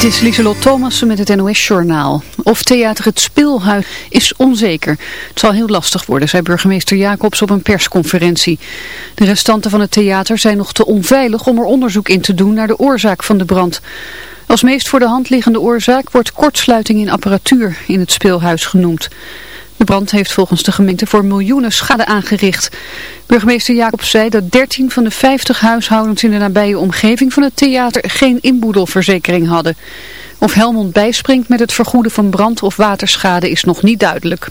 Dit is Lieselot Thomassen met het NOS-journaal. Of theater Het Speelhuis is onzeker. Het zal heel lastig worden, zei burgemeester Jacobs op een persconferentie. De restanten van het theater zijn nog te onveilig om er onderzoek in te doen naar de oorzaak van de brand. Als meest voor de hand liggende oorzaak wordt kortsluiting in apparatuur in het speelhuis genoemd. De brand heeft volgens de gemeente voor miljoenen schade aangericht. Burgemeester Jacobs zei dat 13 van de 50 huishoudens in de nabije omgeving van het theater geen inboedelverzekering hadden. Of Helmond bijspringt met het vergoeden van brand- of waterschade is nog niet duidelijk.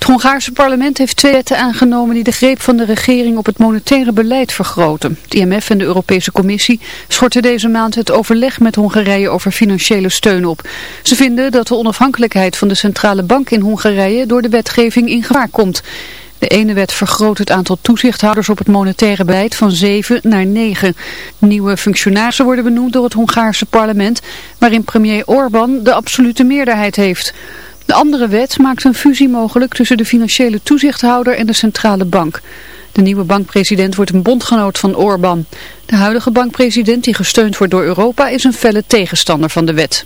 Het Hongaarse parlement heeft twee wetten aangenomen die de greep van de regering op het monetaire beleid vergroten. Het IMF en de Europese Commissie schorten deze maand het overleg met Hongarije over financiële steun op. Ze vinden dat de onafhankelijkheid van de centrale bank in Hongarije door de wetgeving in gevaar komt. De ene wet vergroot het aantal toezichthouders op het monetaire beleid van 7 naar 9. Nieuwe functionarissen worden benoemd door het Hongaarse parlement, waarin premier Orbán de absolute meerderheid heeft. De andere wet maakt een fusie mogelijk tussen de financiële toezichthouder en de centrale bank. De nieuwe bankpresident wordt een bondgenoot van Orbán. De huidige bankpresident, die gesteund wordt door Europa, is een felle tegenstander van de wet.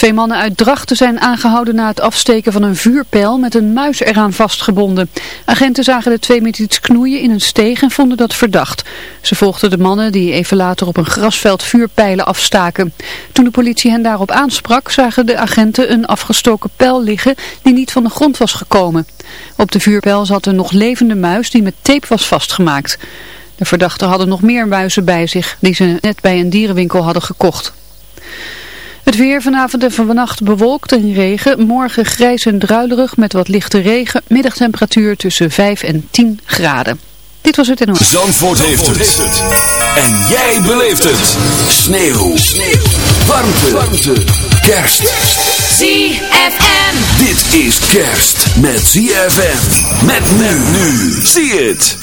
Twee mannen uit Drachten zijn aangehouden na het afsteken van een vuurpijl met een muis eraan vastgebonden. Agenten zagen de twee met iets knoeien in een steeg en vonden dat verdacht. Ze volgden de mannen die even later op een grasveld vuurpijlen afstaken. Toen de politie hen daarop aansprak zagen de agenten een afgestoken pijl liggen die niet van de grond was gekomen. Op de vuurpijl zat een nog levende muis die met tape was vastgemaakt. De verdachten hadden nog meer muizen bij zich die ze net bij een dierenwinkel hadden gekocht. Het weer vanavond en vannacht bewolkt en regen. Morgen grijs en druilerig met wat lichte regen. Middagtemperatuur tussen 5 en 10 graden. Dit was het en Zandvoort, heeft, het. En jij beleeft het. Sneeuw. Sneeuw. Warmte. Warmte. Kerst. ZFM. Dit is kerst met ZFM. Met men nu. Zie het.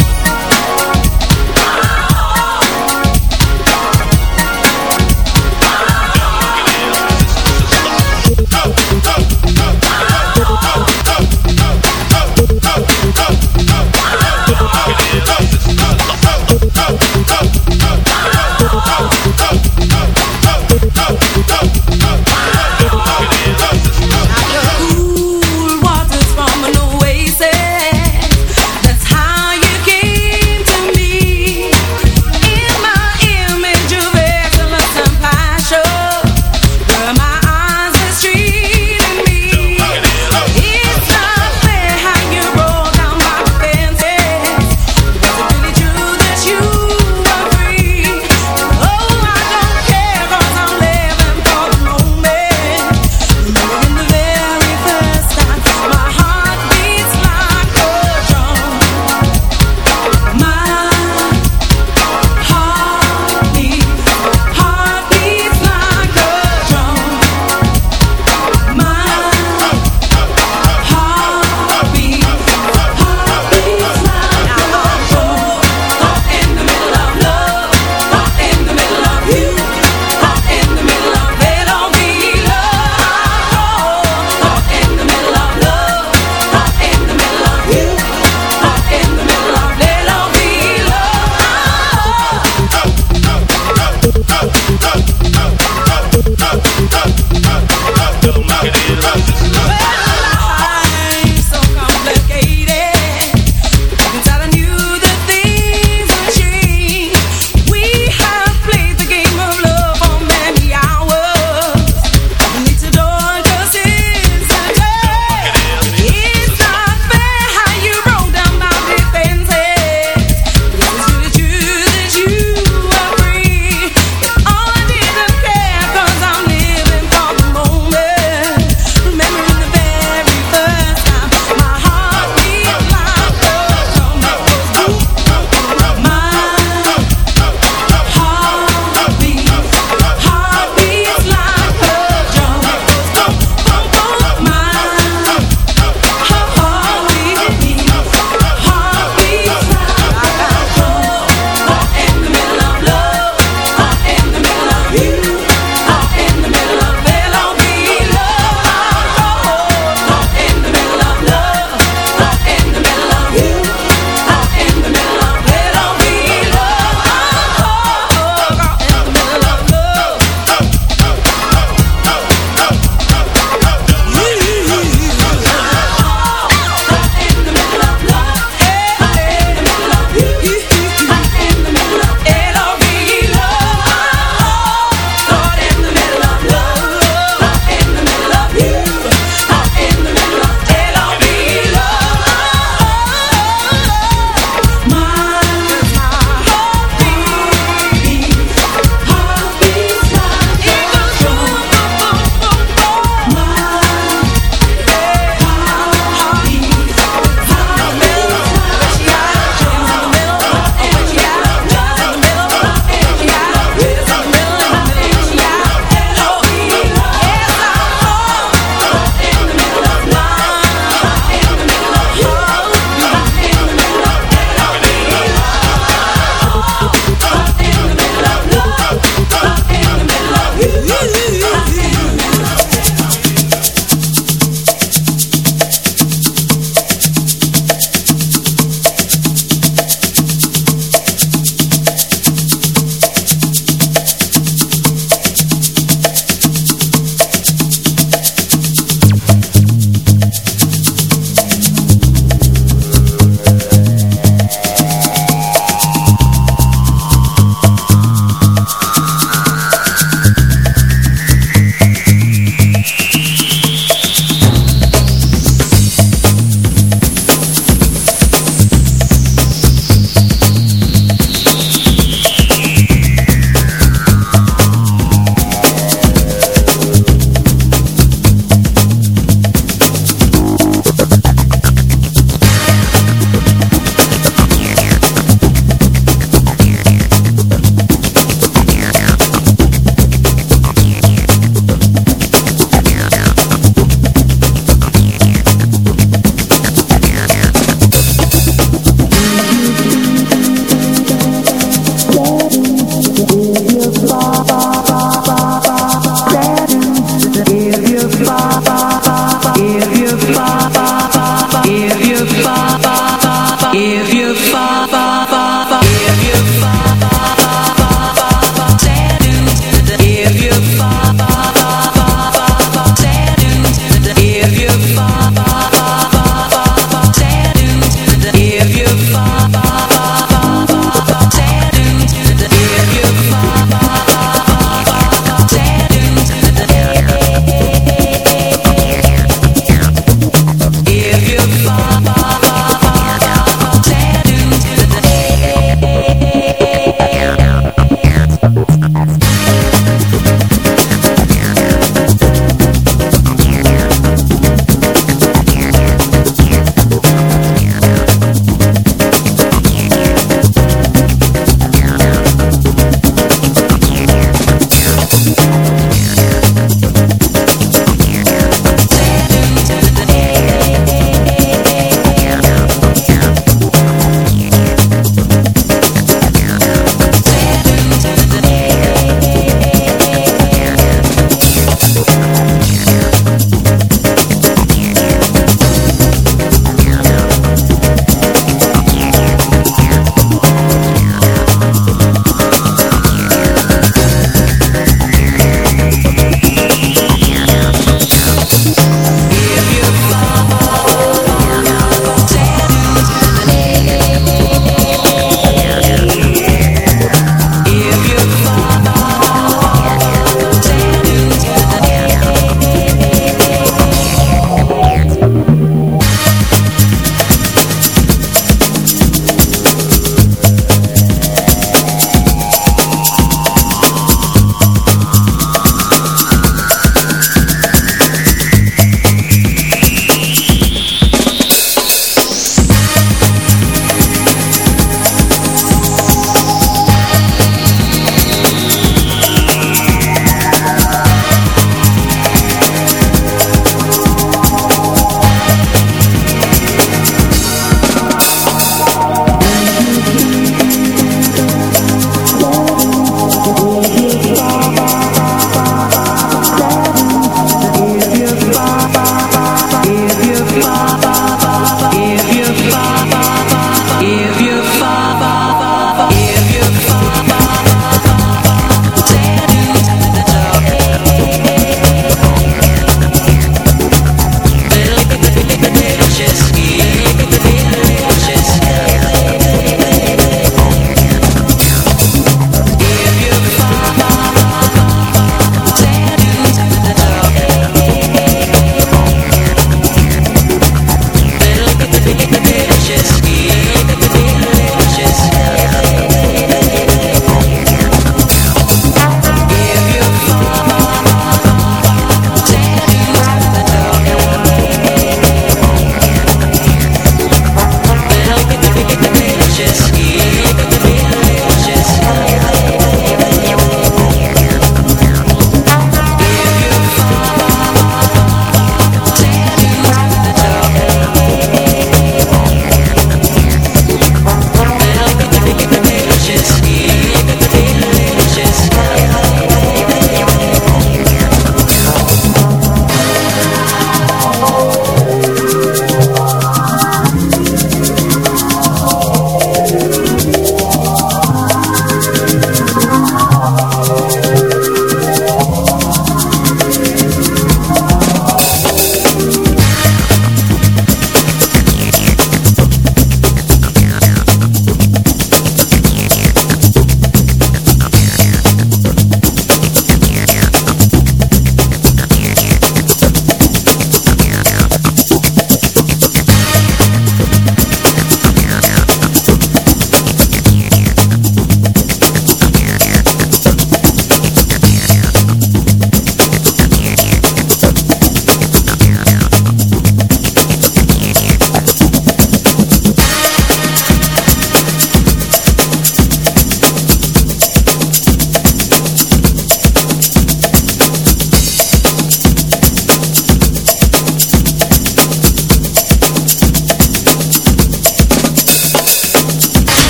Who was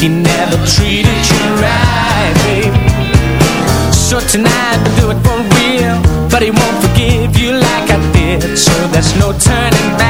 He never treated you right, babe. So tonight do it for real But he won't forgive you like I did. So there's no turning back.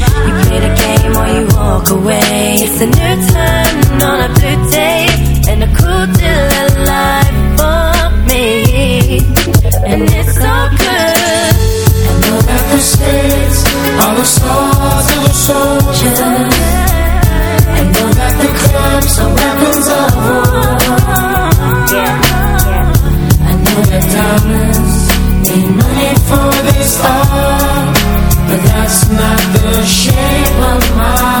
walk away. It's a new turn on a blue day, and a cool deal alive for me. And it's so good. I know that the states are the swords of the soldier. I know that the clubs are weapons of war. I know that diamonds need money for this art. But that's not the shape of my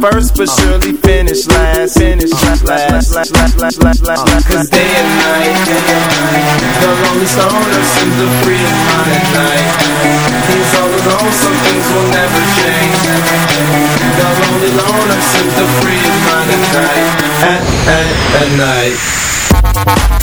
first, but surely finish last. Finish last, last, last, last, last, last, last, last. Cause day and night, day and night, the lonely stoner seems to free his mind at night. He's all alone, some things will never change. The lonely loner seems to free his night. At, night.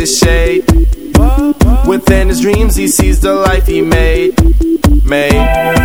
the shade. Within his dreams, he sees the life he made. Made.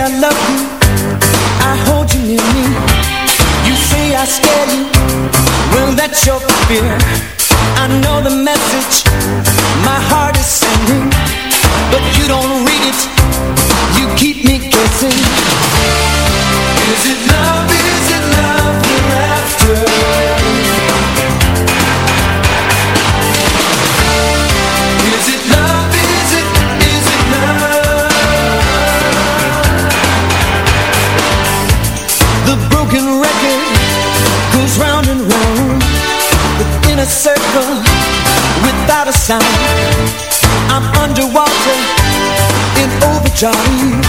I love you, I hold you near me. You say I scare you, well that's your fear. I know the message my heart is sending, but you don't sound I'm underwater in overdrive.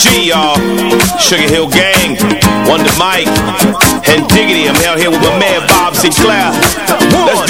Y'all. Sugar Hill Gang, Wonder Mike, and Diggity. I'm out here with my man Bob Sinclar. Let's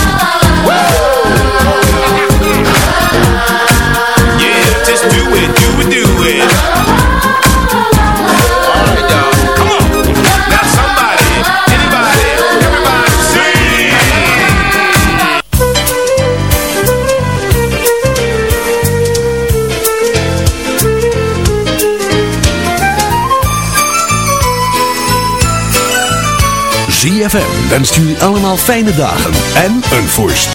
Wenst jullie allemaal fijne dagen en een voorst.